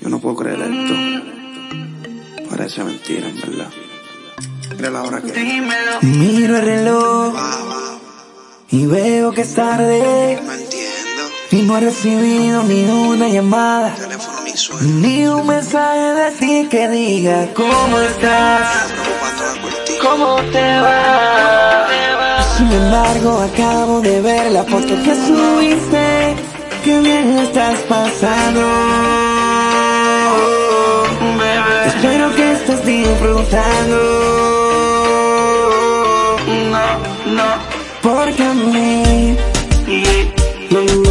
Yo no puedo creer esto. Parece mentira, en verdad. Mira la hora que. Miro el reloj y veo que es tarde. No entiendo. Y no he recibido ni una llamada, Teléfono ni ni un mensaje de ti que diga cómo estás, cómo te va. Sin embargo, acabo de ver la foto que subiste. Que bien estás pasando. Espero que estés disfrutando. No, no. Porque a mí no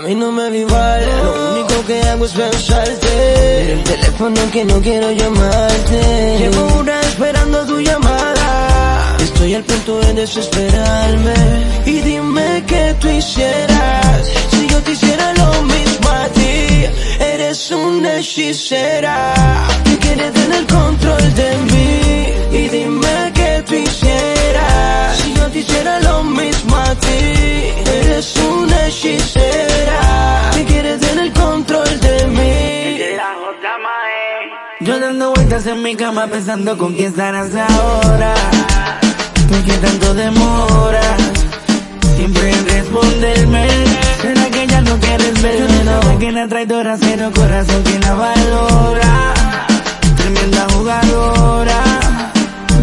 A mí no me da lo único que hago es pensarte. El teléfono que no quiero llamarte. Llevo una esperando tu llamada. Estoy al punto de desesperarme. Y dime qué tú hicieras. Si yo te hiciera lo mismo a ti. Eres una hechicera. Que quiere tener control de mí. Y dime qué tú hicieras. Si yo te hiciera lo mismo a ti. En mi cama pensando con quién estarás ahora. ¿Por qué tanto demora? Siempre en responderme. ¿Será que ya no quieres verme? No que la traidora cero corazón que la valora. Tremenda jugadora.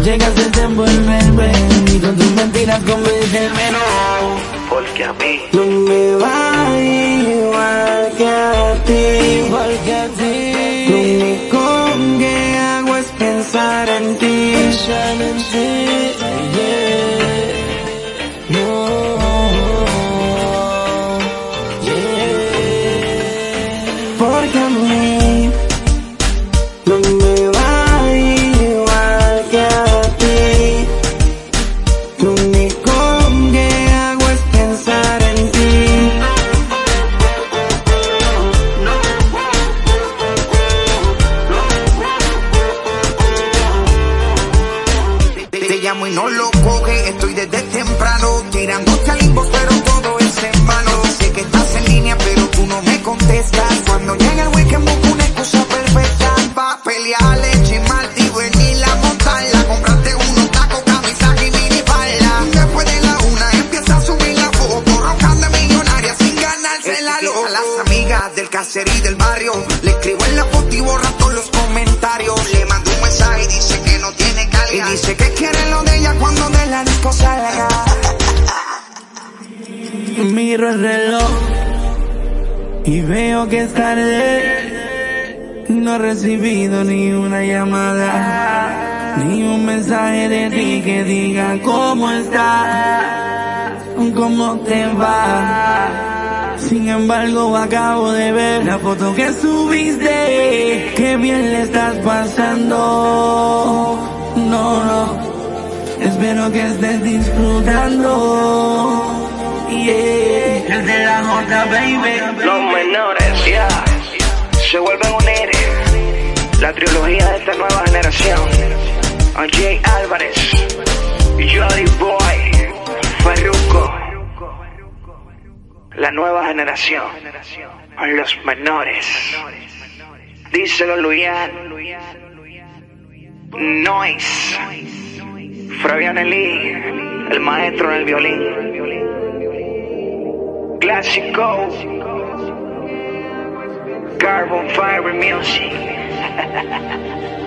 Llegas a desenvolverme y con tus mentiras convencerme no. Porque a mí pensar en ti, pensar en ti. Y no lo coge, estoy desde temprano tirándote al inbox, pero todo es en vano. Sé que estás en línea, pero tú no me contestas. Cuando llega el weekend busco una excusa perfecta pa' pelearle, chismar y venir a montarla. Comprarte unos tacos, camisa y mini falda. Después de la una empieza a subir la foto, rojando millonaria sin ganarse la loca. A las amigas del caserío y del barrio, le escribo en la foto y borra todos los comentarios. Le mando un mensaje y dice que dice que quiere lo de ella cuando de la disco salga. Miro el reloj y veo que es tarde. No he recibido ni una llamada, ni un mensaje de ti que diga cómo estás, cómo te va. Sin embargo, acabo de ver la foto que subiste. Qué bien le estás pasando. No, no. Espero que estés disfrutando. Yeah. El de la J, baby. los menores ya se vuelven a unir. La trilogía de esta nueva generación. A Jay Álvarez, Jolly Boy, Farruko. La nueva generación. A los menores. Díselo Luyan. Noise. Fabián Eli, el maestro en el violín. Clásico. Carbon Fiber Music.